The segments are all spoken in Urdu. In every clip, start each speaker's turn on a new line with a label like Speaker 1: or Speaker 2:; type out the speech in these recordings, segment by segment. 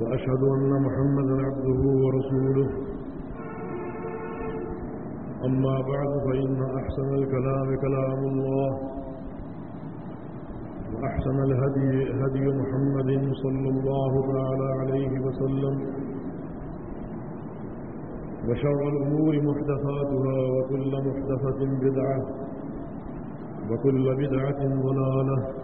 Speaker 1: وأشهد أن محمدا عبده ورسوله. أما بعد فإن أحسن الكلام كلام الله وأحسن الهدي هدي محمد صلى الله تعالى عليه وسلم وشر الأمور محدثاتها وكل محدثة بدعة وكل بدعة ضلالة.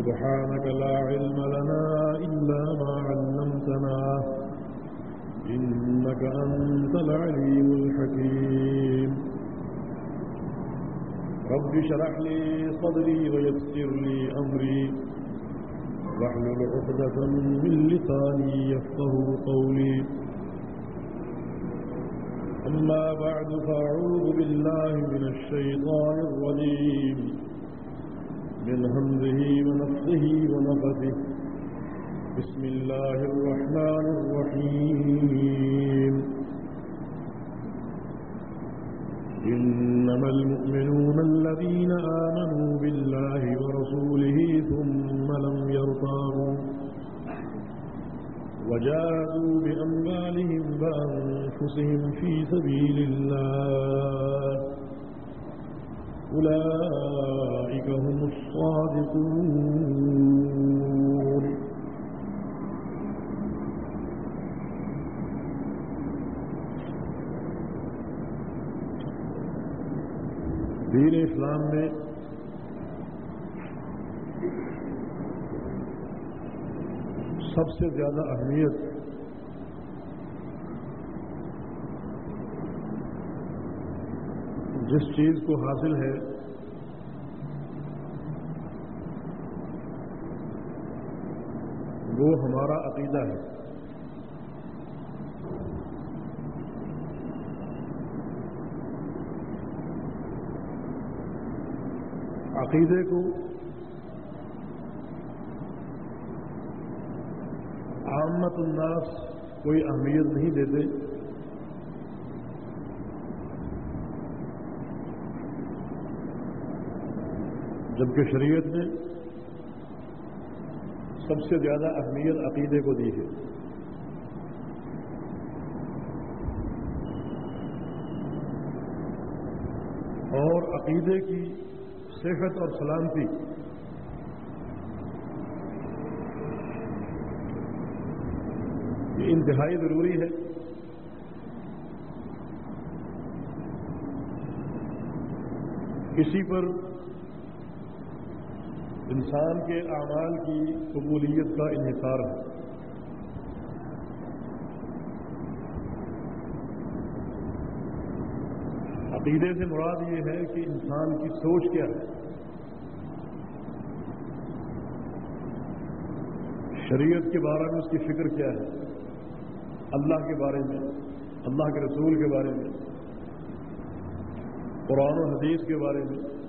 Speaker 1: سبحانك لا علم لنا إلا ما علمتنا. إنك أنت العليم الحكيم. رب شرح لي صدري ويسر لي أمري. واحلل عقدة من لساني يفقه قولي. أما بعد فأعوذ بالله من الشيطان الرجيم. من همزه ونفسه ونفسه بسم الله الرحمن الرحيم. إنما المؤمنون الذين آمنوا بالله ورسوله ثم لم يرتابوا وجاهدوا بأموالهم وأنفسهم في سبيل الله. أولئك هم الصادقون. دین اسلام میں سب سے زیادہ اہمیت جس چیز کو حاصل ہے، وہ ہمارا عقیدہ ہے۔ عقیدے کو عامت الناس کوئی اہمیت نہیں دیتے۔ جبکہ شریعت نے سب سے زیادہ اہمیت عقیدے کو دی ہے۔ اور عقیدے کی صحت اور سلامتی یہ انتہائی ضروری ہے۔ کسی پر انسان کے اعمال کی قبولیت کا انحصار ہے۔ عقیدے سے مراد یہ ہے کہ انسان کی سوچ کیا ہے۔ شریعت کے بارے میں اس کی فکر کیا ہے۔ اللہ کے بارے میں، اللہ کے رسول کے بارے میں، قرآن و حدیث کے بارے میں۔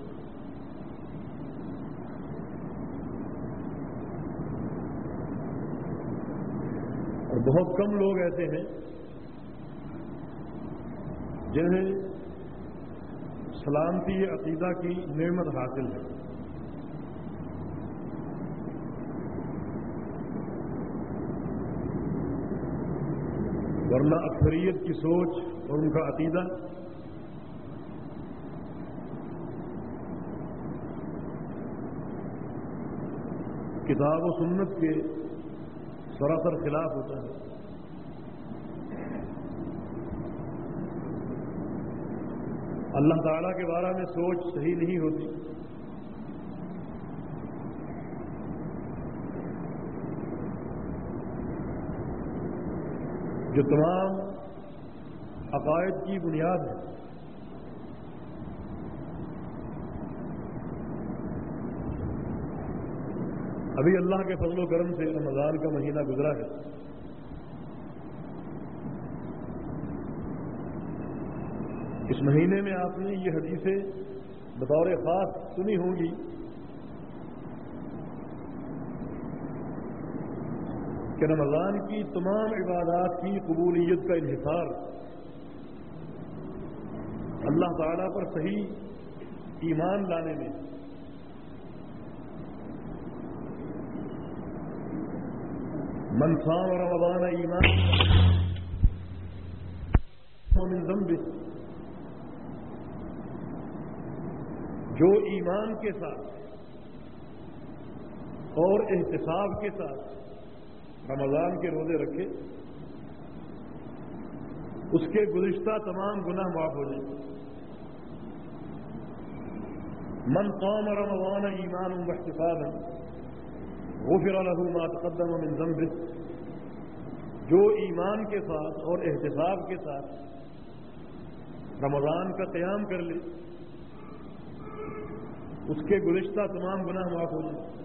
Speaker 1: بہت کم لوگ ایسے ہیں جنہیں سلامتی عقیدہ کی نعمت حاصل ہے۔ ورنہ اکثریت کی سوچ اور ان کا عقیدہ کتاب و سنت کے سراسر خلاف ہوتا ہے۔ اللہ تعالیٰ کے بارے میں سوچ صحیح نہیں ہوتی۔ جو تمام عقائد کی بنیاد ہے ابھی اللہ کے فضل و کرم سے رمضان کا مہینہ گزرا ہے۔ اس مہینے میں آپ نے یہ حدیثیں بطور خاص سنی ہوں گی۔ کہ رمضان کی تمام عبادات کی قبولیت کا انحصار۔ اللہ تعالیٰ پر صحیح ایمان لانے میں۔ منفام اور رمضان ایمان من ذنب جو ایمان کے ساتھ اور احتساب کے ساتھ رمضان کے روزے رکھے، اس کے گزشتہ تمام گناہ معاف ہو جائیں۔ من قام رمضان ایمان احتساب غفر له ما تقدم من ذنبه. جو ایمان کے ساتھ اور احتساب کے ساتھ رمضان کا قیام کر لے، اس کے گزشتہ تمام گناہ معاف ہو جائیں۔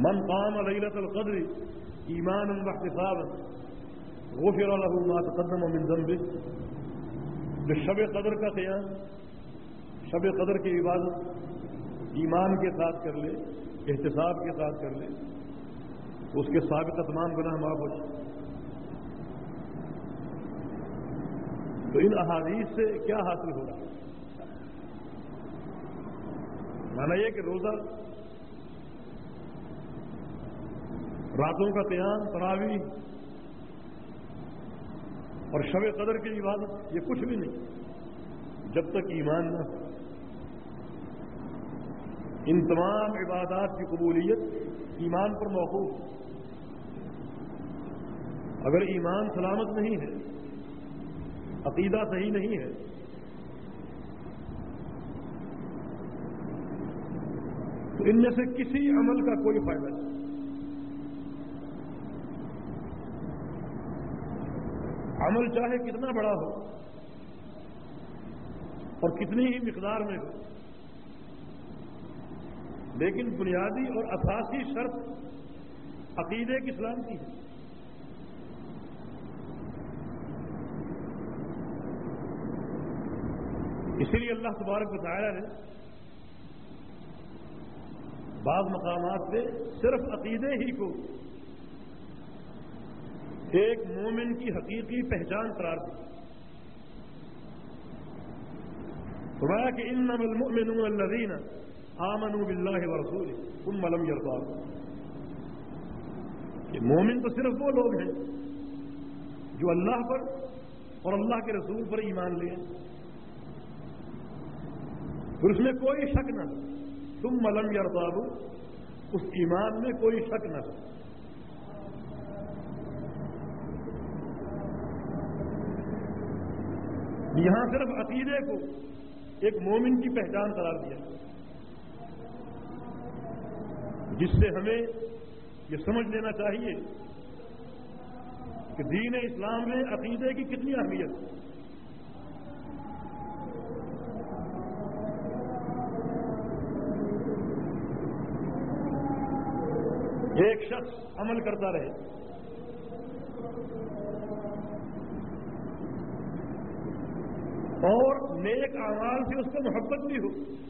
Speaker 1: من قام لیلت القدر ایمان واحتسابا غفر له ما تقدم من ذنبه. جو شب قدر کا قیام، شب قدر کی عبادت ایمان کے ساتھ کر لے، احتساب کے ساتھ کر لے، اس کے سابق تمام گناہ معاف ہو جائے۔ تو ان احادیث سے کیا حاصل ہو رہا مانا یہ کہ روزہ، راتوں کا قیام تراوی اور شب قدر کی عبادت، یہ کچھ بھی نہیں۔ جب تک ایمان نہ ہو۔ ان تمام عبادات کی قبولیت ایمان پر موقوف اگر ایمان سلامت نہیں ہے، عقیدہ صحیح نہیں ہے، تو ان میں سے کسی عمل کا کوئی فائدہ نہیں۔ عمل چاہے کتنا بڑا ہو اور کتنی ہی مقدار میں ہو لیکن بنیادی اور اساسی شرط عقیدے کی اسلام کی ہے۔ اسی لیے اللہ تبارک بتایا نے بعض مقامات سے صرف عقیدے ہی کو ایک مومن کی حقیقی پہچان قرار دی۔ فرمایا کہ ان المؤمنون الذين آمنوا بالله ورسوله ثم لم يرضوا یہ مومن تو صرف وہ لوگ ہیں، جو اللہ پر اور اللہ کے رسول پر ایمان لے پھر اس میں کوئی شک نہ تم ملم یا اس ایمان میں کوئی شک نہ ہو۔ یہاں صرف عقیدے کو ایک مومن کی پہچان قرار دیا۔ جس سے ہمیں یہ سمجھ لینا چاہیے کہ دین اسلام میں عقیدے کی کتنی اہمیت ایک شخص عمل کرتا رہے۔ اور نیک اعمال سے اس کو محبت بھی ہو۔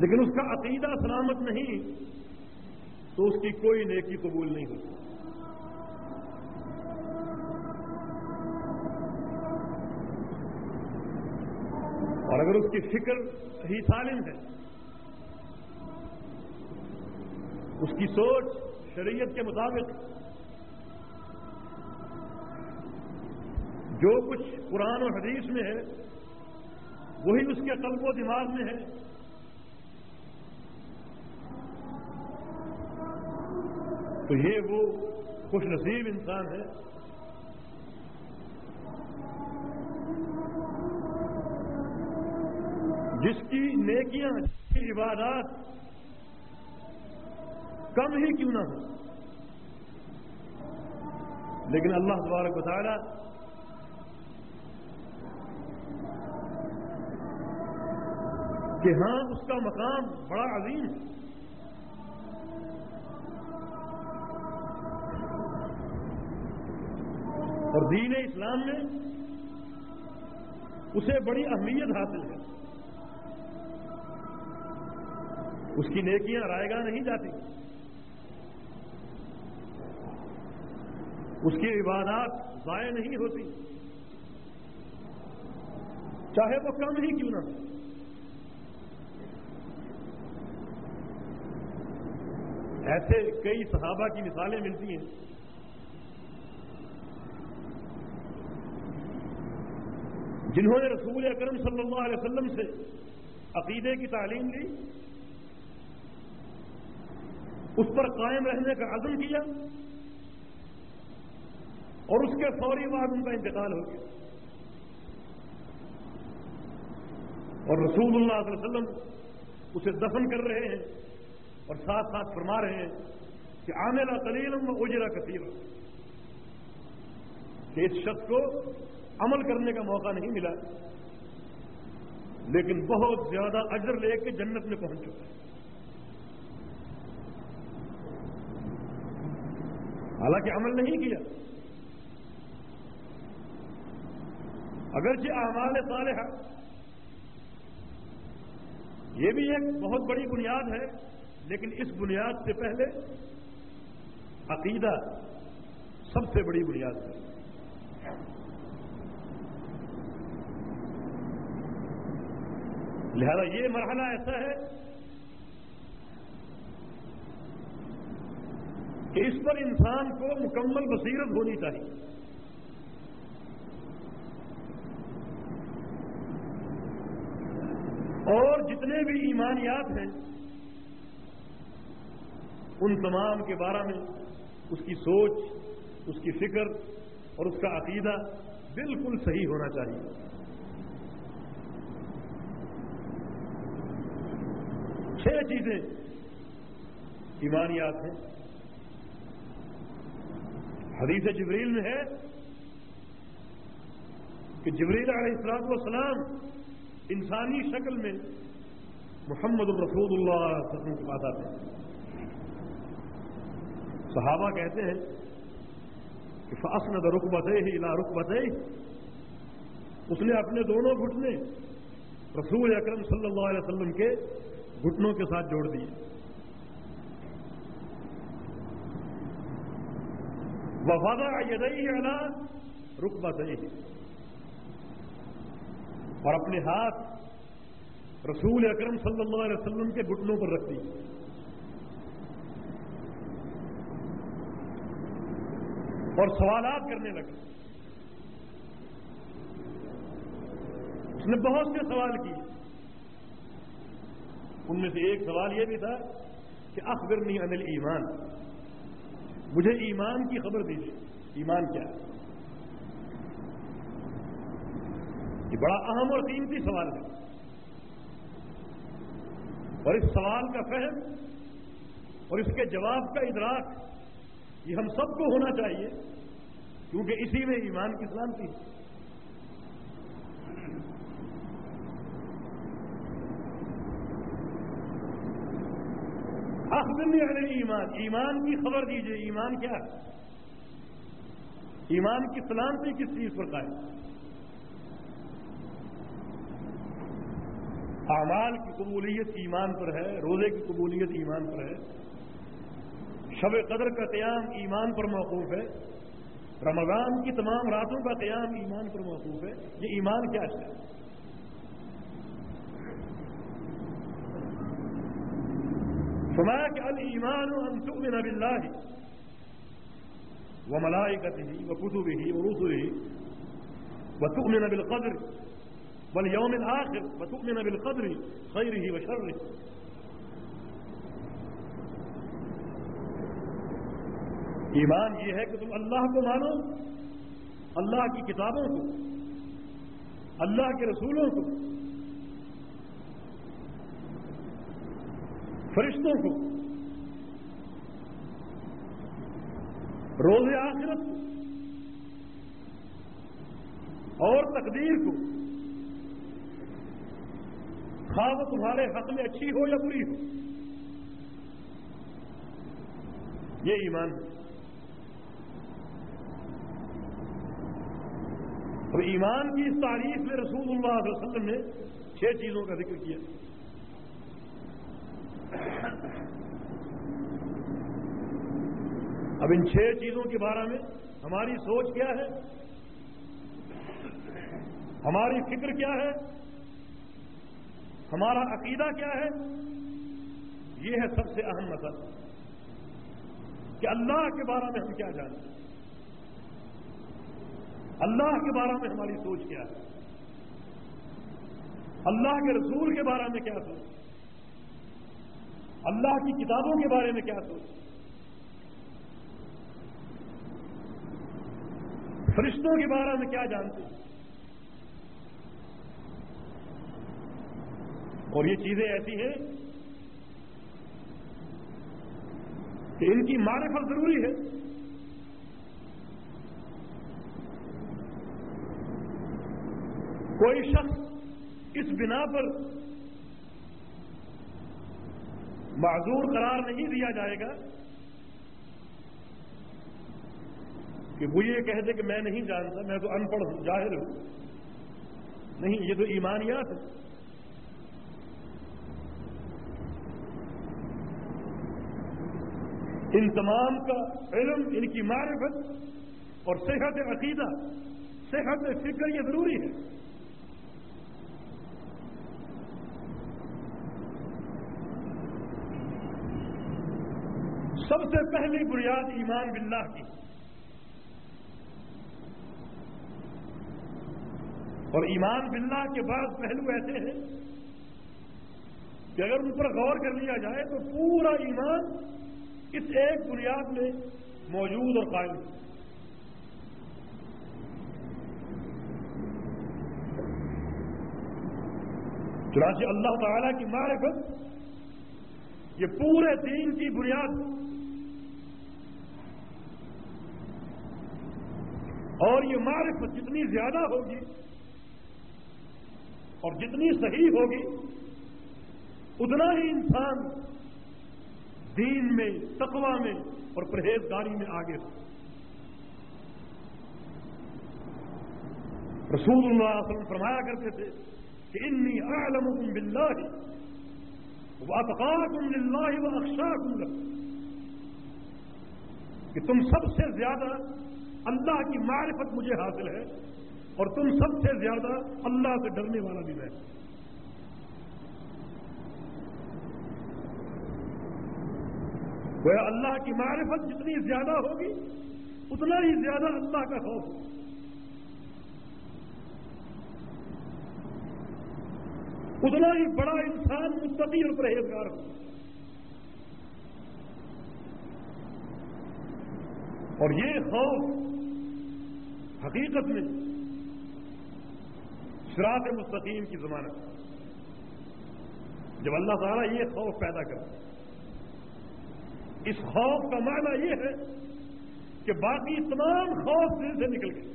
Speaker 1: لیکن اس کا عقیدہ سلامت نہیں، تو اس کی کوئی نیکی قبول نہیں ہوتی۔ اور اگر اس کی فکر ہی سالم ہے، اس کی سوچ شریعت کے مطابق، جو کچھ قرآن و حدیث میں ہے، وہی اس کے قلب و دماغ میں ہے۔ تو یہ وہ خوش نصیب انسان ہے۔ جس کی نیکیاں، جس کی عبادات کم ہی کیوں نہ ہو لیکن اللہ تبارک بتایا کہ ہاں اس کا مقام بڑا عظیم ہے۔ اور دین اسلام میں اسے بڑی اہمیت حاصل ہے۔ اس کی نیکیاں رائے گاہ نہیں جاتی۔ اس کی عبادات ضائع نہیں ہوتی۔ چاہے وہ کم ہی کیوں نہ ہو۔ ایسے کئی صحابہ کی مثالیں ملتی ہیں۔ جنہوں نے رسول اکرم صلی اللہ علیہ وسلم سے عقیدے کی تعلیم لی، اس پر قائم رہنے کا عزم کیا اور اس کے فوری بعد ان کا انتقال ہو گیا۔ اور رسول اللہ علیہ وسلم اسے دفن کر رہے ہیں اور ساتھ ساتھ فرما رہے ہیں کہ عاملہ کلیلم و اجرا کثیر کہ اس شخص کو عمل کرنے کا موقع نہیں ملا۔ لیکن بہت زیادہ اجر لے کے جنت میں پہنچ چکا۔ ہے حالانکہ عمل نہیں کیا۔ اگرچہ اعمال صالحہ۔ یہ بھی ایک بہت بڑی بنیاد ہے، لیکن اس بنیاد سے پہلے عقیدہ سب سے بڑی بنیاد ہے۔ لہذا یہ مرحلہ ایسا ہے کہ اس پر انسان کو مکمل بصیرت ہونی چاہیے۔ اور جتنے بھی ایمانیات ہیں، ان تمام کے بارے میں اس کی سوچ، اس کی فکر اور اس کا عقیدہ بالکل صحیح ہونا چاہیے۔ چھ چیزیں ایمانیات ہیں۔ حدیث جبریل میں ہے کہ جبریل علیہ السلام والسلام انسانی شکل میں محمد الرسول اللہ کے پاس آتے ہیں۔ صحابہ کہتے ہیں کہ فاسند رقبت ہی لا رقبت اس نے اپنے دونوں گھٹنے رسول اکرم صلی اللہ علیہ وسلم کے گھٹنوں کے ساتھ جوڑ دیے۔ وفادہ یدئی اعلیٰ رقبت اور اپنے ہاتھ رسول اکرم صلی اللہ علیہ وسلم کے گھٹنوں پر رکھ دیے۔ اور سوالات کرنے لگے۔ اس نے بہت سے سوال کیے۔ ان میں سے ایک سوال یہ بھی تھا کہ اخبرنی انل ایمان مجھے ایمان کی خبر دیجیے ایمان کیا ہے؟ یہ بڑا اہم اور قیمتی سوال ہے۔ اور اس سوال کا فہم اور اس کے جواب کا ادراک یہ ہم سب کو ہونا چاہیے، کیونکہ اسی میں ایمان کی سلامتی آخری اگر ایمان. ایمان کی خبر دیجیے. ایمان کیا ہے؟ ایمان کی سلامتی کس چیز پر قائم؟ اعمال کی قبولیت ایمان پر ہے، روزے کی قبولیت ایمان پر ہے. شب قدر کا قیام ایمان پر موقوف ہے. رمضان کی تمام راتوں کا قیام ایمان پر موقوف ہے. یہ ایمان کیا ہے؟ فرمایا کہ المان ان تؤمن باللہ و ملائکتہ و کتبہ و رسلہ و تؤمن بالقدر والیوم الاخر و تؤمن بالقدر خیرہ و شرہ ایمان یہ ہے کہ تم اللہ کو مانو، اللہ کی کتابوں کو، اللہ کے رسولوں کو فرشتوں کو۔ روز آخرت کو۔ اور تقدیر کو۔ خواہ تمہارے حق میں اچھی ہو یا بری ہو۔ یہ ایمان ہے۔ اور ایمان کی اس تعریف میں رسول اللہ علیہ وسلم نے چھ چیزوں کا ذکر کیا۔ اب ان چھ چیزوں کے بارے میں ہماری سوچ کیا ہے؟ ہماری فکر کیا ہے؟ ہمارا عقیدہ کیا ہے؟ یہ ہے سب سے اہم مسئلہ کہ اللہ کے بارے میں ہم کیا جانتے ہیں اللہ کے بارے میں ہماری سوچ کیا ہے؟ اللہ کے رسول کے بارے میں کیا سوچ؟ اللہ کی کتابوں کے بارے میں کیا سوچ؟ فرشتوں کے بارے میں کیا جانتے؟ ہیں اور یہ چیزیں ایسی ہیں کہ ان کی معرفت ضروری ہے۔ کوئی شخص اس بنا پر معذور قرار نہیں دیا جائے گا کہ وہ یہ کہہ دے کہ میں نہیں جانتا، میں تو ان پڑھ ہوں ظاہر ہوں۔ نہیں، یہ تو ایمانیات ہے ان تمام کا علم، ان کی معرفت اور صحت عقیدہ، صحت فکر یہ ضروری ہے۔ سب سے پہلی بنیاد ایمان باللہ کی۔ اور ایمان باللہ کے بعد پہلو ایسے ہیں کہ اگر ان پر غور کر لیا جائے تو پورا ایمان اس ایک بنیاد میں موجود اور قائم ہے۔ چنانچہ اللہ تعالی کی معرفت یہ پورے دین کی بنیاد اور یہ معرفت جتنی زیادہ ہوگی اور جتنی صحیح ہوگی، اتنا ہی انسان دین میں تقوا میں اور پرہیزگاری میں آگے ہو۔ رسول اللہ علیہ وسلم فرمایا کرتے تھے کہ انی اعلمکم باللہ واتقاکم للہ واخشاکم لکم کہ تم سب سے زیادہ اللہ کی معرفت مجھے حاصل ہے اور تم سب سے زیادہ اللہ سے ڈرنے والا بھی میں وہ اللہ کی معرفت جتنی زیادہ ہوگی، اتنا ہی زیادہ اللہ کا خوف اتنا ہی بڑا انسان مستقی اور پرہیزگار ہوگا۔ اور یہ خوف حقیقت میں شراط مستقیم کی ضمانت جب اللہ تعالیٰ یہ خوف پیدا کرتا اس خوف کا معنی یہ ہے کہ باقی تمام خوف دل سے نکل گئے۔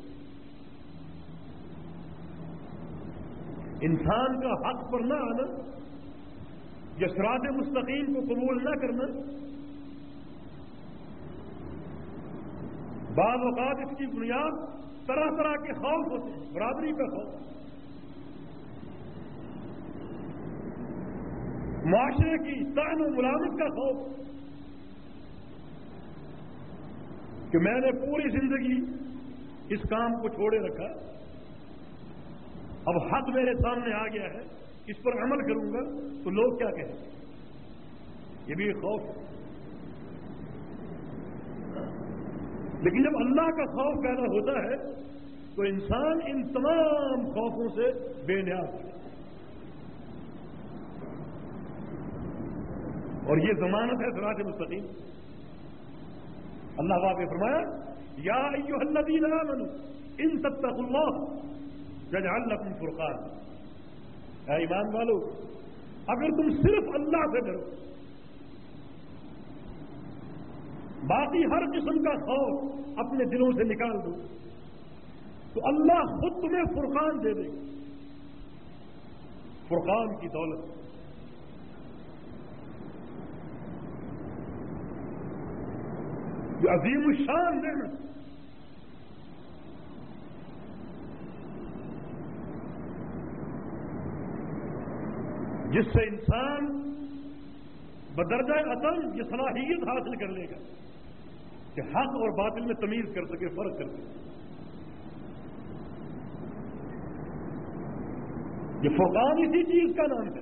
Speaker 1: انسان کا حق پر نہ آنا، یا شراط مستقیم کو قبول نہ کرنا بعض اوقات اس کی بنیاد طرح طرح کے خوف ہوتے ہیں برادری کا خوف۔ معاشرے کی تعین و ملامت کا خوف۔ کہ میں نے پوری زندگی اس کام کو چھوڑے رکھا، اب حق میرے سامنے آ گیا ہے، اس پر عمل کروں گا، تو لوگ کیا کہیں؟ گے یہ بھی ایک خوف لیکن جب اللہ کا خوف پیدا ہوتا ہے تو انسان ان تمام خوفوں سے بے نیاز ہے۔ اور یہ ضمانت ہے سراج مستقیم۔ اللہ نے فرمایا، یا ایو الذین آمنوا، ان تتقوا اللہ ججعل فرقان اے ایمان والو، اگر تم صرف اللہ سے ڈرو باقی ہر قسم کا خوف اپنے دلوں سے نکال دو۔ تو اللہ خود تمہیں فرقان دے دے۔ فرقان کی دولت۔ جو عظیم الشان دینا جس سے انسان بدرجہ عطل یہ صلاحیت حاصل کر لے گا۔ کہ حق اور باطل میں تمیز کر سکے، فرق کر سکے۔ یہ فرقان اسی چیز کا نام ہے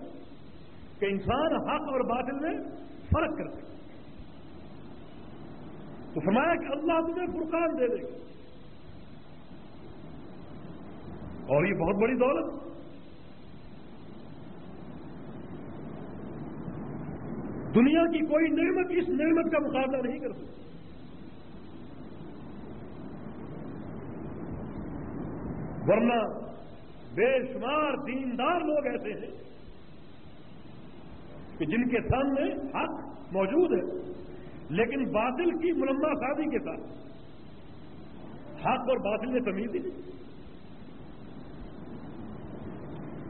Speaker 1: کہ انسان حق اور باطل میں فرق کر سکے۔ تو فرمایا کہ اللہ تمہیں فرقان دے دے گا۔ اور یہ بہت بڑی دولت۔ دنیا کی کوئی نعمت اس نعمت کا مقابلہ نہیں کر سکتی۔ ورنہ بے شمار دیندار لوگ ایسے ہیں کہ جن کے سامنے حق موجود ہے، لیکن باطل کی ملما شادی کے ساتھ حق اور باطل میں تمیز ہی نہیں۔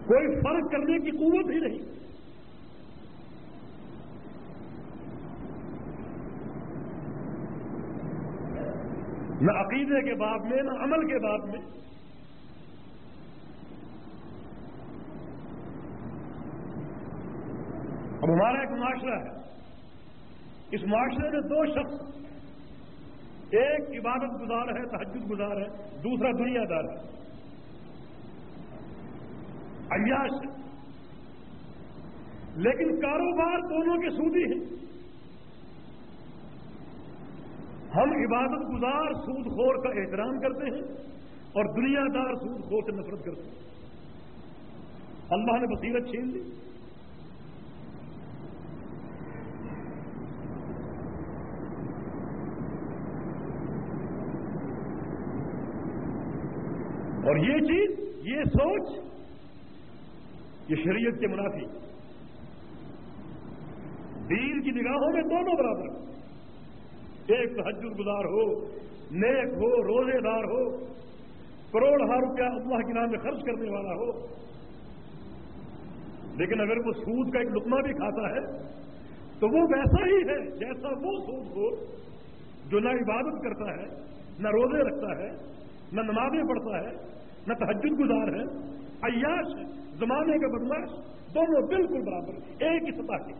Speaker 1: کوئی فرق کرنے کی قوت ہی نہیں۔ نہ عقیدے کے بعد میں، نہ عمل کے بعد میں ہمارا ایک معاشرہ ہے۔ اس معاشرے میں دو شخص، ایک عبادت گزار ہے تحجد گزار ہے، دوسرا دنیا دار ہے۔ عیاش ہے۔ لیکن کاروبار دونوں کے سودی ہیں۔ ہم عبادت گزار سود خور کا احترام کرتے ہیں اور دنیا دار سود خور سے نفرت کرتے ہیں۔ اللہ نے بصیرت چھین دی اور یہ چیز، یہ سوچ، یہ شریعت کے منافی۔ دین کی نگاہوں میں دونوں برابر۔ ایک تحجد گزار ہو، نیک ہو، روزے دار ہو، کروڑ ہزار روپیہ اللہ کے نام میں خرچ کرنے والا ہو۔ لیکن اگر وہ سود کا ایک لکما بھی کھاتا ہے، تو وہ ویسا ہی ہے جیسا وہ سود ہو، جو نہ عبادت کرتا ہے، نہ روزے رکھتا ہے، نہ نمازیں پڑھتا ہے نہ تحجد گزار ہے، عیاش ہے زمانے کا بدلاش دونوں بالکل برابر ایک ہی سطح کے۔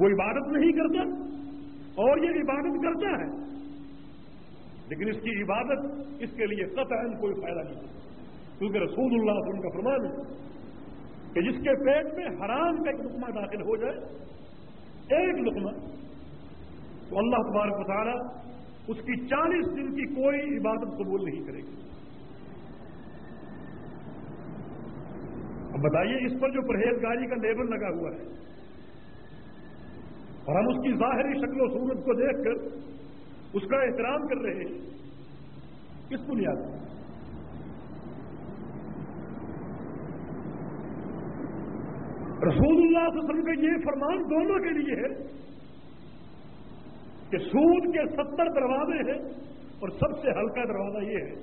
Speaker 1: وہ عبادت نہیں کرتا اور یہ عبادت کرتا ہے، لیکن اس کی عبادت اس کے لیے قطع کوئی فائدہ نہیں۔ کیونکہ رسول اللہ سے ان کا فرمان ہے کہ جس کے پیٹ میں حرام کا ایک لقمہ داخل ہو جائے، ایک لقمہ، تو اللہ تبارک بتا اس کی چالیس دن کی کوئی عبادت قبول نہیں کرے گی۔ اب بتائیے، اس پر جو پرہیزگاری کا لیبل لگا ہوا ہے اور ہم اس کی ظاہری شکل و صورت کو دیکھ کر اس کا احترام کر رہے ہیں، کس بنیاد پر؟ رسول اللہ صلی اللہ علیہ وسلم کا یہ فرمان دونوں کے لیے ہے کہ سود کے ستر دروازے ہیں اور سب سے ہلکا دروازہ یہ ہے،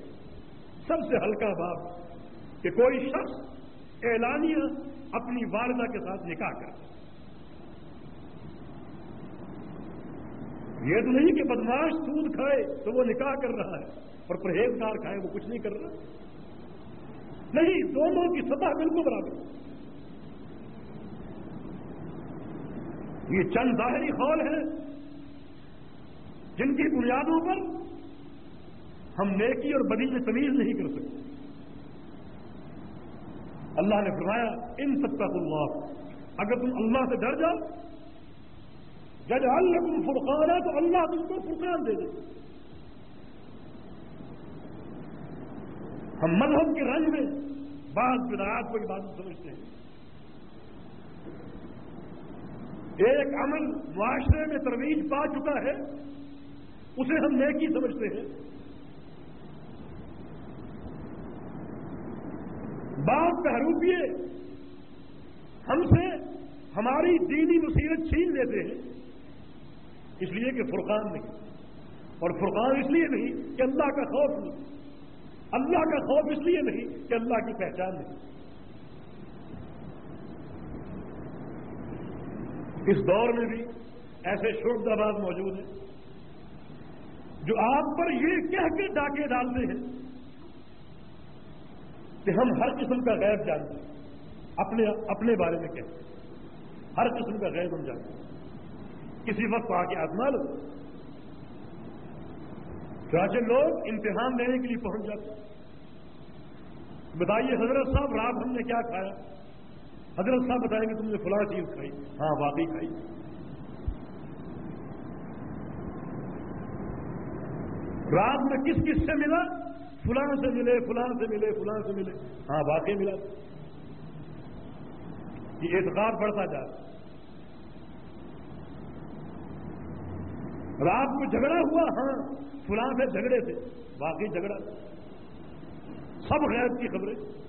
Speaker 1: سب سے ہلکا باب کہ کوئی شخص اعلانیہ اپنی والدہ کے ساتھ نکاح کر یہ تو نہیں کہ بدماش سود کھائے تو وہ نکاح کر رہا ہے اور پرہیزگار کھائے وہ کچھ نہیں کر رہا۔ نہیں، دونوں کی سطح بالکل برابر۔ یہ چند ظاہری خول ہیں جن کی بنیادوں پر ہم نیکی اور بدی میں تمیز نہیں کر سکتے۔ اللہ نے فرمایا، ان سب کا اللہ، اگر تم اللہ سے ڈر جاؤ جب اللہ تم فرقان ہے تو اللہ تم کو فرقان دے دے۔ ہم مذہب کے رنگ میں بعض بدعات کو عبادت سمجھتے ہیں۔ ایک عمل معاشرے میں ترویج پا چکا ہے اسے ہم نیکی سمجھتے ہیں۔ بات بہروپیے ہم سے ہماری دینی مصیبت چھین لیتے ہیں۔ اس لیے کہ فرقان نہیں۔ اور فرقان اس لیے نہیں کہ اللہ کا خوف نہیں۔ اللہ کا خوف اس لیے نہیں کہ اللہ کی پہچان نہیں۔ اس دور میں بھی ایسے شوق آباد موجود ہیں۔ جو آپ پر یہ کہہ کے ڈاکے ڈالتے ہیں کہ ہم ہر قسم کا غیب جانتے ہیں۔ اپنے اپنے بارے میں کہتے ہیں ہر قسم کا غیب ہم جانتے ہیں۔ کسی وقت آ کے آزما لو۔ چاچے لوگ امتحان لینے کے لیے پہنچ جاتے ہیں۔ بتائیے حضرت صاحب، رات ہم نے کیا کھایا؟ حضرت صاحب بتائیں گے تم نے فلاں چیز کھائی۔ ہاں واقعی کھائی۔ رات میں کس کس سے ملا؟ فلاں سے ملے فلاں سے ملے فلاں سے ملے۔ ہاں واقعی ملا۔ یہ اعتقاد بڑھتا جا رات کو جھگڑا ہوا ہاں فلاں سے جھگڑے تھے۔ باقی جھگڑا۔ سب غیر کی خبریں۔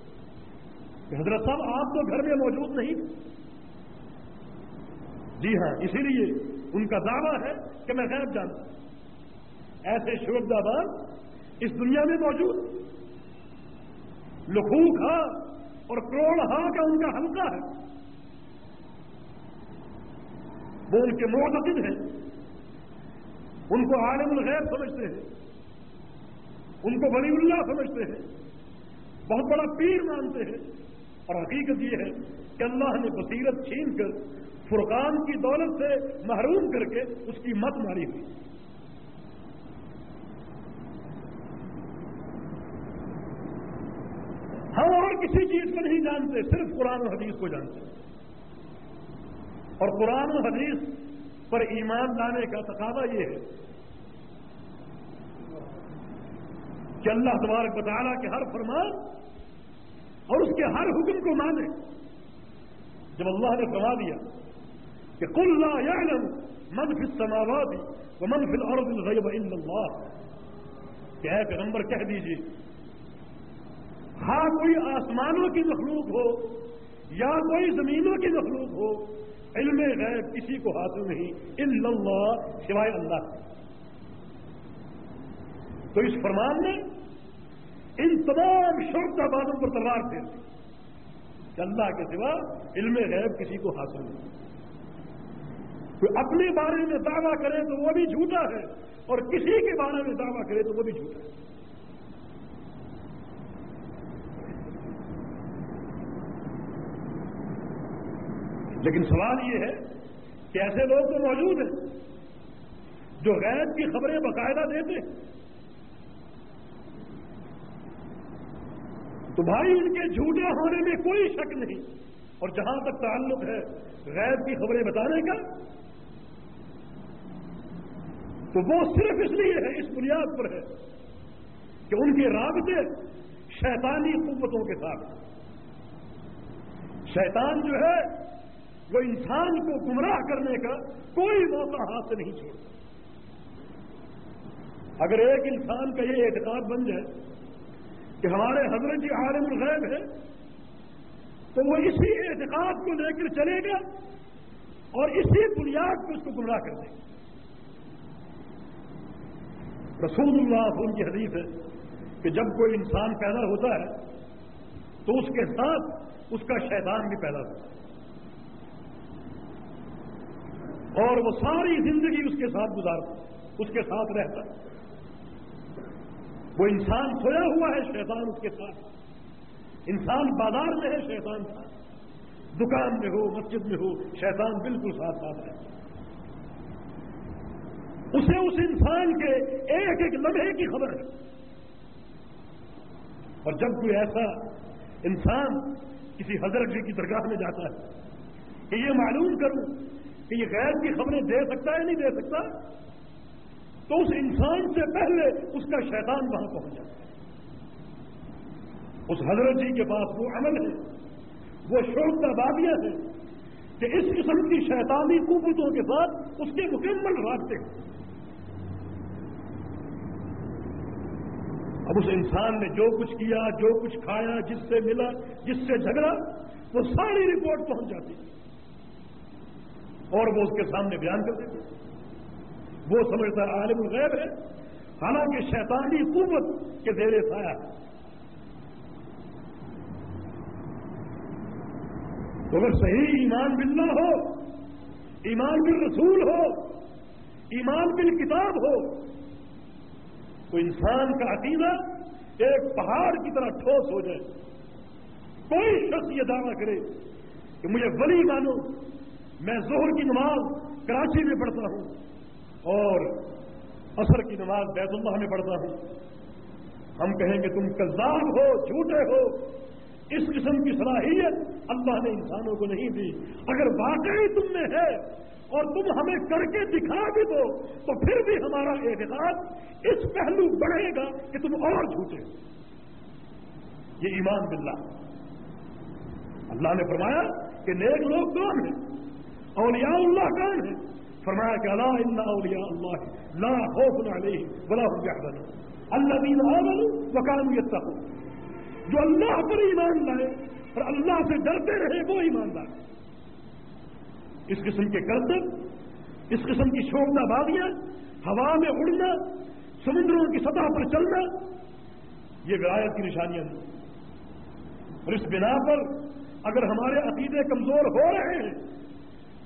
Speaker 1: حضرت صاحب، آپ تو گھر میں موجود نہیں جی ہاں اسی لیے ان کا دعویٰ ہے کہ میں غیر جانتا ہوں۔ ایسے شعبہ آباد اس دنیا میں موجود۔ لکھوک ہا اور کروڑ ہا کا ان کا حلقہ ہے۔ وہ ان کے معتقد ہیں۔ ان کو عالم الغیر سمجھتے ہیں۔ ان کو بلی اللہ سمجھتے ہیں۔ بہت بڑا پیر مانتے ہیں۔ اور حقیقت یہ ہے کہ اللہ نے بصیرت چھین کر فرقان کی دولت سے محروم کر کے اس کی مت ماری ہوئی ہم اور کسی چیز کو نہیں جانتے، صرف قرآن و حدیث کو جانتے۔ اور قرآن و حدیث پر ایمان لانے کا تقاضا یہ ہے کہ اللہ تبارک بتانا کہ ہر فرمان اور اس کے ہر حکم کو مانے۔ جب اللہ نے فرما دیا کہ کل لا يعلم من فی السماوات ومن فی الارض الغیب الا اللہ، کہ اے پیغمبر کہہ دیجیے ہاں کوئی آسمانوں کی مخلوق ہو یا کوئی زمینوں کی مخلوق ہو، علم غیب کسی کو حاصل نہیں، الا اللہ، سوائے اللہ۔ تو اس فرمان نے ان تمام شرط باتوں پر تلوار پھیر دی کہ اللہ کے سوا علم غیب کسی کو حاصل نہیں۔ کوئی اپنے بارے میں دعویٰ کرے تو وہ بھی جھوٹا ہے اور کسی کے بارے میں دعویٰ کرے تو وہ بھی جھوٹا ہے۔ لیکن سوال یہ ہے کہ ایسے لوگ تو موجود ہیں جو غیر کی خبریں باقاعدہ دیتے ہیں۔ تو بھائی، ان کے جھوٹے ہونے میں کوئی شک نہیں۔ اور جہاں تک تعلق ہے غیر کی خبریں بتانے کا، تو وہ صرف اس لیے ہے، اس بنیاد پر ہے کہ ان کے رابطے شیطانی قوتوں کے ساتھ۔ شیطان جو ہے وہ انسان کو گمراہ کرنے کا کوئی موقع ہاتھ سے نہیں چھوڑتا۔ اگر ایک انسان کا یہ اعتقاد بن جائے کہ ہمارے حضرت جی عالم الغیب ہے تو وہ اسی اعتقاد کو لے کر چلے گا اور اسی بنیاد پہ اس کو گمراہ کر دے گا۔ رسول اللہ کی حدیث ہے کہ جب کوئی انسان پیدا ہوتا ہے تو اس کے ساتھ اس کا شیطان بھی پیدا ہوتا ہے۔ اور وہ ساری زندگی اس کے ساتھ گزارتا، اس کے ساتھ رہتا۔ وہ انسان سویا ہوا ہے، شیطان اس کے ساتھ۔ انسان بازار میں ہے، شیطان تھا دکان میں ہو، مسجد میں ہو، شیطان بالکل ساتھ ساتھ ہے۔ اسے اس انسان کے ایک ایک لمحے کی خبر ہے۔ اور جب کوئی ایسا انسان کسی حضرت جی کی درگاہ میں جاتا ہے کہ یہ معلوم کروں کہ یہ غیر کی خبریں دے سکتا ہے نہیں دے سکتا؟ تو اس انسان سے پہلے اس کا شیطان وہاں پہنچ جاتا ہے۔ اس حضرت جی کے پاس وہ عمل ہے، وہ شوق بادیاں ہے کہ اس قسم کی شیطانی قوتوں کے ساتھ اس کے مکمل رابطے ہیں اب اس انسان نے جو کچھ کیا، جو کچھ کھایا، جس سے ملا، جس سے جھگڑا، وہ ساری رپورٹ پہنچ جاتی۔ ہے اور وہ اس کے سامنے بیان کر دیتے وہ سمجھتا عالم الغیب ہے۔ حالانکہ شیطانی قوت کے زیر سایہ ہے۔ تو اگر صحیح ایمان بلنا ہو، ایمان بل رسول ہو، ایمان بل کتاب ہو، تو انسان کا عقیدہ ایک پہاڑ کی طرح ٹھوس ہو جائے۔ کوئی شخص یہ دعویٰ کرے کہ مجھے ولی مانو۔ میں زہر کی نماز کراچی میں پڑھتا ہوں اور اثر کی نماز بیت اللہ میں پڑھتا ہوں۔ ہم کہیں گے تم کذاب ہو، جھوٹے ہو، اس قسم کی صلاحیت اللہ نے انسانوں کو نہیں دی۔ اگر واقعی تم میں ہے اور تم ہمیں کر کے دکھا بھی دو، تو پھر بھی ہمارا اعتقاد اس پہلو بڑھے گا کہ تم اور جھوٹے یہ ایمان باللہ۔ اللہ نے فرمایا کہ نیک لوگ کون ہیں؟ اولیاء اللہ کون ہیں فرمایا کہ اللہ اللہ اولیاء اللہ لا خوف علیہ بلا ہو گیا اللہ دین وکان یتقو جو اللہ پر ایمان لائے اور اللہ سے ڈرتے رہے، وہ ایماندار۔ اس قسم کے کرتب اس قسم کی شوقدہ بادیاں ہوا میں اڑنا، سمندروں کی سطح پر چلنا، یہ ولایت کی نشانیاں ہیں۔ اور اس بنا پر اگر ہمارے عقیدے کمزور ہو رہے ہیں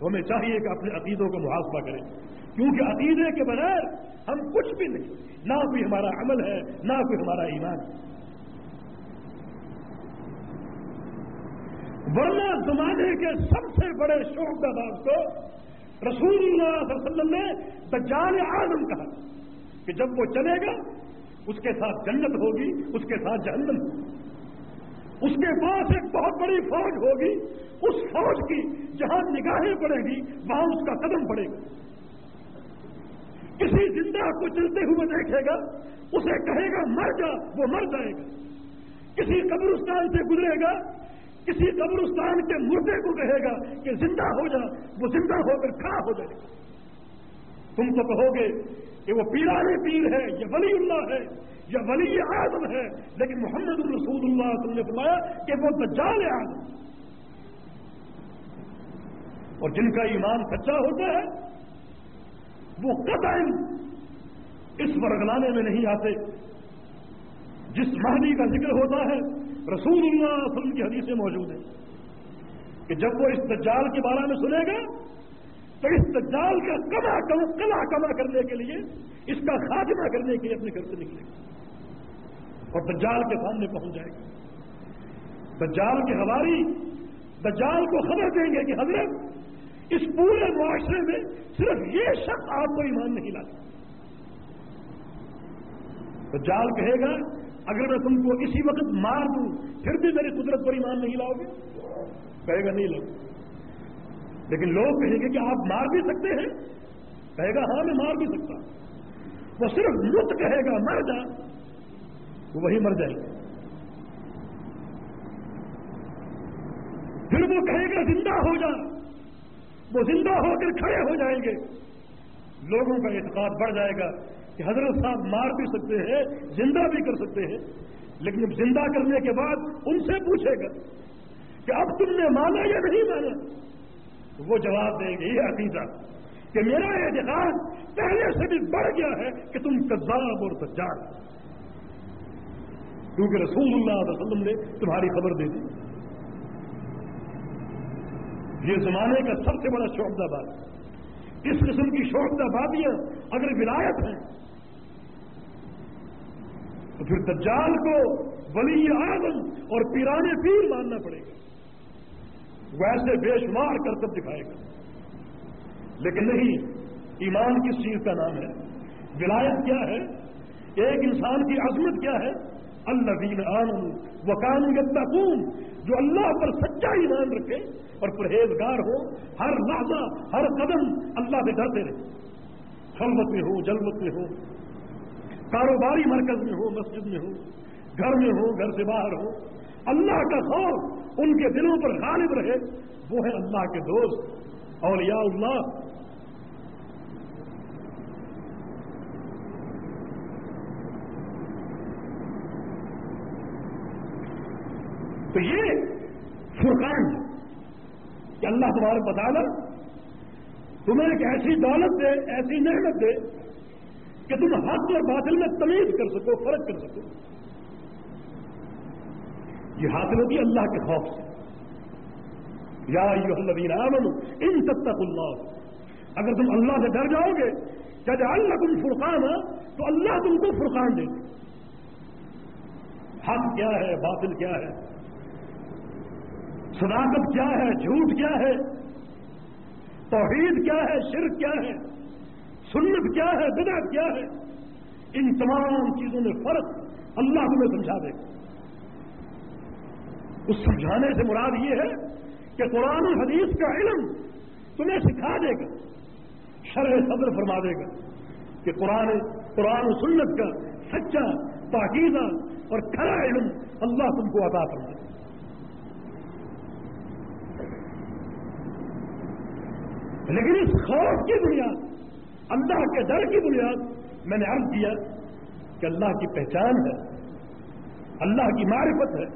Speaker 1: تو ہمیں چاہیے کہ اپنے عقیدوں کا محاسبہ کریں۔ کیونکہ عقیدے کے بغیر ہم کچھ بھی نہیں، نہ کوئی ہمارا عمل ہے، نہ کوئی ہمارا ایمان۔ ہے ورنہ زمانے کے سب سے بڑے شوق داز کو رسول اللہ صلی اللہ علیہ وسلم نے دجال عالم کہا کہ جب وہ چلے گا، اس کے ساتھ جنت ہوگی، اس کے ساتھ جہنم۔ ہوگی اس کے پاس ایک بہت بڑی فوج ہوگی، اس فوج کی جہاں نگاہیں پڑے گی، وہاں اس کا قدم پڑے گا۔ کسی زندہ کو چلتے ہوئے دیکھے گا، اسے کہے گا، مر جا، وہ مر جائے گا۔ کسی قبرستان سے گزرے گا، کسی قبرستان کے مردے کو کہے گا کہ زندہ ہو جا، وہ زندہ ہو کر کھڑا ہو جائے گا۔ تم تو کہو گے کہ وہ پیرانے پیر ہے، یہ ولی اللہ ہے۔ یا ولی اعظم ہے، لیکن محمد الرسول اللہ تم نے فرمایا کہ وہ دجال اعظم اور جن کا ایمان سچا ہوتا ہے، وہ قطع اس ورگلانے میں نہیں آتے۔ جس مہدی کا ذکر ہوتا ہے رسول اللہ علیہ وسلم کی حدیثیں موجود ہیں کہ جب وہ اس دجال کے بارے میں سنے گا، تو اس دجال کا کما کلا کما کرنے کے لیے، اس کا خاتمہ کرنے کے لیے اپنے گھر سے نکلے گا۔ اور دجال کے سامنے پہنچ جائے گا دجال کے ہواری دجال کو خبر دیں گے کہ حضرت، اس پورے معاشرے میں صرف یہ شخص آپ کو ایمان نہیں لاتا۔ دجال کہے گا، اگر میں تم کو اسی وقت مار دوں، پھر بھی میری قدرت پر ایمان نہیں لاؤ گے۔ کہے گا، نہیں لاؤ۔ لیکن لوگ کہیں گے کہ آپ مار بھی سکتے ہیں۔ کہے گا ہاں میں مار بھی سکتا وہ صرف مت کہے گا، مر جا۔ وہ وہی مر جائے گا۔ پھر وہ کہے گا زندہ ہو جا۔ وہ زندہ ہو کر کھڑے ہو جائیں گے۔ لوگوں کا اعتقاد بڑھ جائے گا کہ حضرت صاحب مار بھی سکتے ہیں، زندہ بھی کر سکتے ہیں۔ لیکن اب زندہ کرنے کے بعد ان سے پوچھے گا کہ اب تم نے مانا یا نہیں مانا؟ وہ جواب دیں گے، یہ عقیدہ کہ میرا اعتقاد پہلے سے بھی بڑھ گیا ہے کہ تم کذاب اور سجاد۔ کیونکہ رسول اللہ علیہ وسلم نے تمہاری خبر دے دی۔ یہ زمانے کا سب سے بڑا شوق بات اس قسم کی شوق بادیاں اگر ولایت ہیں، تو پھر دجال کو ولی اعظم اور پیرانے پیر ماننا پڑے گا۔ ویسے بے شمار کرتب دکھائے گا۔ لیکن نہیں، ایمان کس چیز کا نام ہے؟ ولایت کیا ہے؟ ایک انسان کی عظمت کیا ہے؟ اللہ دین عام وہ قانون جو اللہ پر سچا ایمان رکھے اور پرہیزگار ہو، ہر لحظہ، ہر قدم اللہ سے ڈرتے رہے۔ خلوت میں ہو جلوت میں ہو۔ کاروباری مرکز میں ہو، مسجد میں ہو۔ گھر میں ہو، گھر سے باہر ہو۔ اللہ کا خوف ان کے دلوں پر غالب رہے، وہ ہے اللہ کے دوست اور یا اللہ۔ تو یہ فرقان ہے کہ اللہ تمہارے بتا تمہیں ایک ایسی دولت دے، ایسی نعمت دے کہ تم حق اور باطل میں تمیز کر سکو، فرق کر سکو۔ یہ حاصل ہوتی ہے اللہ کے خوف سے۔ یا آمن ان سب اللہ۔ اگر تم اللہ سے ڈر جاؤ گے جب اللہ تم فرقان تو اللہ تم کو فرقان دے حق کیا ہے، باطل کیا ہے؟ صداقت کیا ہے؟ جھوٹ کیا ہے؟ توحید کیا ہے؟ شرک کیا ہے؟ سنت کیا ہے؟ بدعت کیا ہے؟ ان تمام چیزوں میں فرق اللہ تمہیں سمجھا دے اس سمجھانے سے مراد یہ ہے کہ قرآن حدیث کا علم تمہیں سکھا دے گا۔ شرح صدر فرما دے گا کہ قرآن قرآن و سنت کا سچا پاکیزہ اور کھڑا علم اللہ تم کو عطا فرما لیکن اس خوف کی بنیاد، اللہ کے ڈر کی بنیاد میں نے عرض کیا کہ اللہ کی پہچان ہے، اللہ کی معرفت ہے،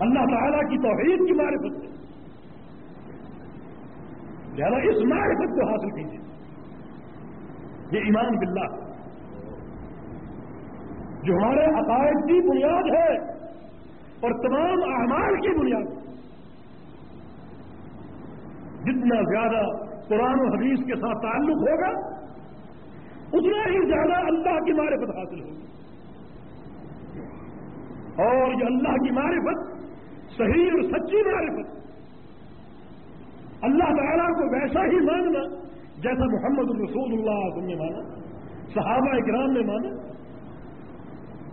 Speaker 1: اللہ تعالی کی توحید کی معرفت ہے۔ لہذا اس معرفت کو حاصل کیجیے یہ ایمان باللہ جو ہمارے عقائد کی بنیاد ہے اور تمام اعمال کی بنیاد ہے۔ جتنا زیادہ قرآن و حدیث کے ساتھ تعلق ہوگا، اتنا ہی زیادہ اللہ کی معرفت حاصل ہوگی۔ اور یہ اللہ کی معرفت، صحیح اور سچی معرفت، اللہ تعالیٰ کو ویسا ہی ماننا، جیسا محمد الرسول اللہ تم نے مانا، صحابہ اکرام نے مانا،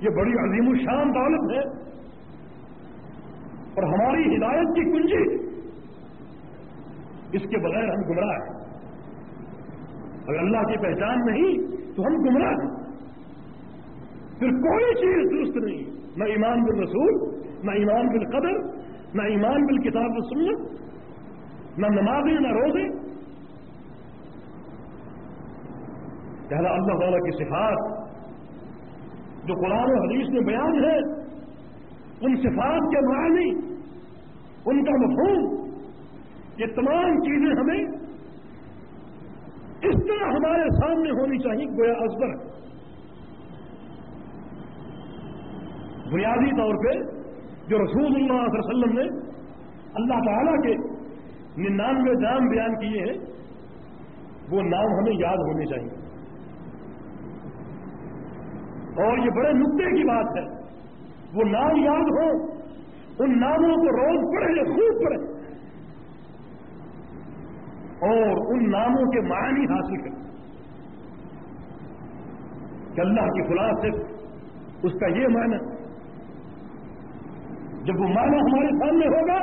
Speaker 1: یہ بڑی عظیم الشان دولت ہے۔ اور ہماری ہدایت کی کنجی اس کے بغیر ہم گمراہ ہیں۔ اگر اللہ کی پہچان نہیں تو ہم گمراہ ہیں۔ پھر کوئی چیز درست نہیں۔ نہ ایمان بل رسول نہ ایمان بل قدر نہ ایمان بل کتاب و سنت، نہ نمازیں، نہ روزے۔ پہلا اللہ تعالیٰ کی صفات جو قرآن و حدیث میں بیان ہے، ان صفات کے معنی، ان کا مفہوم یہ تمام چیزیں ہمیں اس طرح ہمارے سامنے ہونی چاہیے، گویا ازبر بنیادی طور پہ جو رسول اللہ علیہ وسلم نے اللہ تعالی کے ننانوے نام بیان کیے ہیں، وہ نام ہمیں یاد ہونے چاہیے۔ اور یہ بڑے نقطے کی بات ہے، وہ نام یاد ہو ان ناموں کو روز پڑھے خوب پڑھے اور ان ناموں کے معنی حاصل کریں کہ اللہ کی خلا صرف اس کا یہ معنی جب وہ معنی ہمارے سامنے ہوگا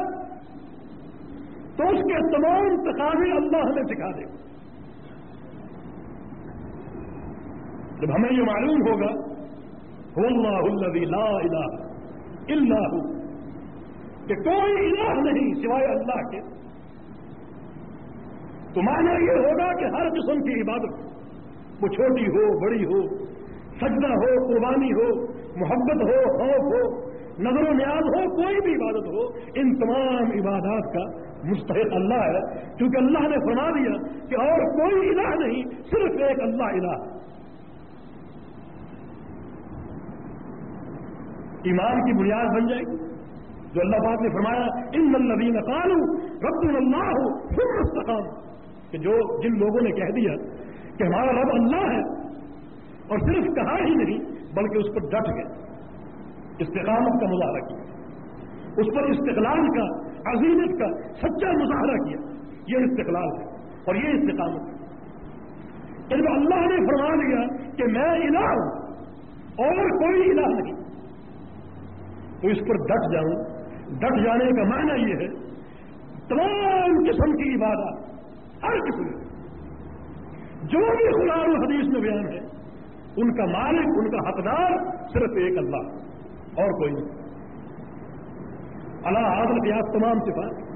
Speaker 1: تو اس کے تمام تقاضے اللہ ہمیں سکھا دے جب ہمیں یہ معلوم ہوگا اللہ لا الہ الا ہو، کہ کوئی الہ نہیں سوائے اللہ کے۔ تو معنی یہ ہوگا کہ ہر قسم کی عبادت، وہ چھوٹی ہو، بڑی ہو، سجدہ ہو، قربانی ہو، محبت ہو، خوف ہو، نظر و نیاز ہو، کوئی بھی عبادت ہو، ان تمام عبادات کا مستحق اللہ ہے۔ کیونکہ اللہ نے فرما دیا کہ اور کوئی الہ نہیں، صرف ایک اللہ الہ۔ ایمان کی بنیاد بن جائے گی۔ جو اللہ پاک نے فرمایا، ان الذین قالوا ربنا اللہ ثم استقاموا کہ جو جن لوگوں نے کہہ دیا کہ ہمارا رب اللہ ہے، اور صرف کہا ہی نہیں، بلکہ اس پر ڈٹ گئے۔ استقامت کا مظاہرہ کیا۔ اس پر استقلال کا عظیمت کا سچا مظاہرہ کیا۔ یہ استقلال ہے، اور یہ استقامت ہے۔ جب اللہ نے فرما دیا کہ میں الہ ہوں، اور کوئی الہ نہیں۔ تو اس پر ڈٹ جاؤں۔ ڈٹ جانے کا معنی یہ ہے، تمام قسم کی عبادت ہر قسم جو بھی خلال حدیث میں بیان ہے، ان کا مالک، ان کا حقدار صرف ایک اللہ، اور کوئی نہیں۔ اللہ عادل قیاس تمام صفات۔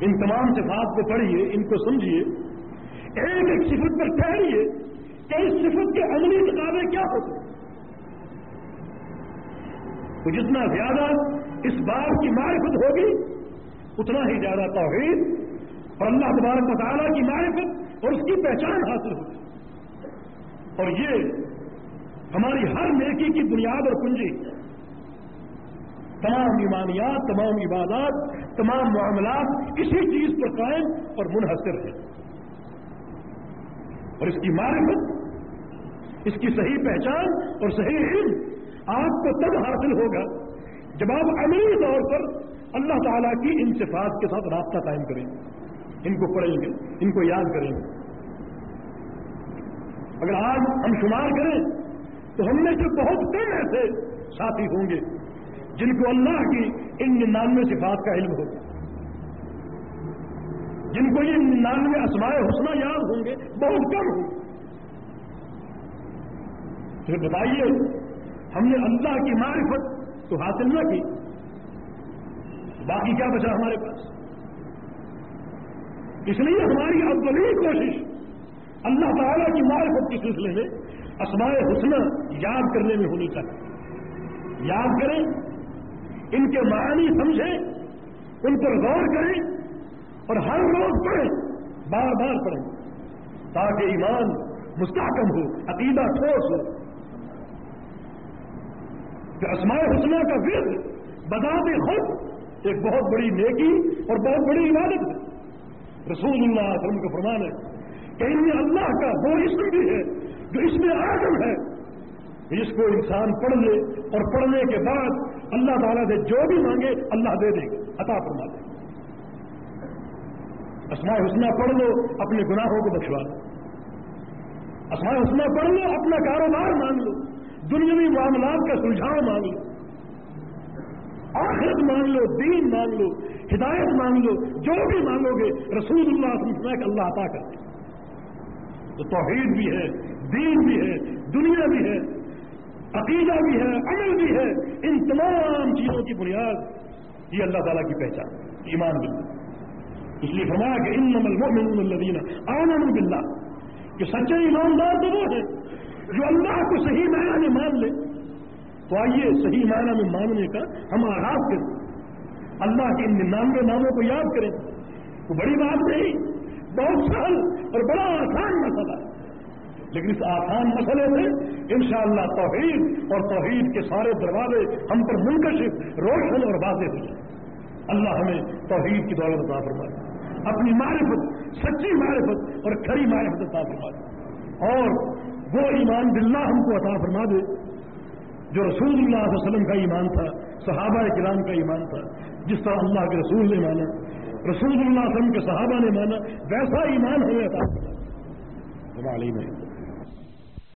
Speaker 1: ان تمام صفات کو پڑھیے، ان کو سمجھیے۔ ایک ایک صفت پر ٹھہریے کہ اس صفت کے عملی کتابیں کیا ہوتے تو جتنا زیادہ اس بات کی معرفت ہوگی، اتنا ہی زیادہ توحید اور اللہ تبارک مطالعہ کی معرفت اور اس کی پہچان حاصل ہوگی۔ اور یہ ہماری ہر نیکی کی بنیاد اور کنجی تمام ایمانیات، تمام عبادات، تمام معاملات اسی چیز پر قائم اور منحصر ہے اور اس کی معرفت، اس کی صحیح پہچان اور صحیح علم آپ کو تب حاصل ہوگا جب آپ عملی طور پر اللہ تعالیٰ کی ان صفات کے ساتھ رابطہ قائم کریں۔ گے ان کو پڑھیں گے، ان کو یاد کریں گے۔ اگر آج ہم شمار کریں تو ہم میں سے بہت کم ایسے ساتھی ہوں گے جن کو اللہ کی ان ننانوے صفات کا علم ہوگا۔ جن کو یہ ننانوے اسمائے حسنہ یاد ہوں گے، بہت کم ہوں گے۔ پھر بتائیے، ہم نے اللہ کی معرفت تو حاصل نہ کی، باقی کیا بچا ہمارے پاس؟ اس لیے ہماری افغلی کوشش اللہ تعالیٰ کی معرفت کے سلسلے میں اسمائے حسنہ یاد کرنے میں ہونی چاہیے۔ یاد کریں، ان کے معنی سمجھیں، ان پر غور کریں اور ہر روز پڑھیں، بار بار پڑھیں تاکہ ایمان مستحکم ہو، عقیدہ ٹھوس ہو۔ کہ اسمائے حسنہ کا ورد بذات خود ایک بہت بڑی نیکی اور بہت بڑی عبادت ہے۔ رسول اللہ علیہ وسلم کا فرمان ہے کہ ان میں اللہ کا وہ اسم بھی ہے، جو اس میں آدم ہے۔ جس کو انسان پڑھ لے اور پڑھنے کے بعد اللہ تعالیٰ سے جو بھی مانگے، اللہ دے دے گا۔ عطا فرما دے اسماء حسنہ پڑھ لو، اپنے گناہوں کو بچوا لو۔ اسماء حسنہ پڑھ لو، اپنا کاروبار مانگ لو۔ دنیاوی معاملات کا سلجھاؤ مانگ لو۔ آخرت مانگ لو، دین مانگ لو۔ ہدایت مانگ لو جو بھی مانگو گے رسول اللہ سمجھنا کہ اللہ عطا کرتے تو توحید بھی ہے، دین بھی ہے، دنیا بھی ہے، عقیدہ بھی ہے، عمل بھی ہے، ان تمام چیزوں کی بنیاد یہ اللہ تعالیٰ کی پہچان ایمان بلّہ اس لیے فرمایا کہ ان نمل المؤمنون الذین آمنوا باللہ۔ کہ سچے ایماندار تو وہ ہے جو اللہ کو صحیح معنی میں مان لے۔ تو آئیے صحیح معنی میں ماننے کا ہم آغاز کریں۔ اللہ کے ان ننانوے ناموں کو یاد کریں تو بڑی بات نہیں بہت سہل اور بڑا آسان مسئلہ ہے۔ لیکن اس آسان مسئلے میں انشاءاللہ توحید اور توحید کے سارے دروازے ہم پر منکشف، روشن اور واضح ہو جائیں۔ اللہ ہمیں توحید کی دولت عطا فرمائے۔ اپنی معرفت، سچی معرفت اور کھری معرفت عطا فرمائے۔ اور وہ ایمان باللہ ہم کو عطا فرما دے، جو رسول اللہ علیہ وسلم کا ایمان تھا، صحابہ کرام کا ایمان تھا جس طرح اللہ کے رسول نے مانا، رسول اللہ علیہ وسلم کے صحابہ نے مانا، ویسا ایمان ہمیں عطا کرا میں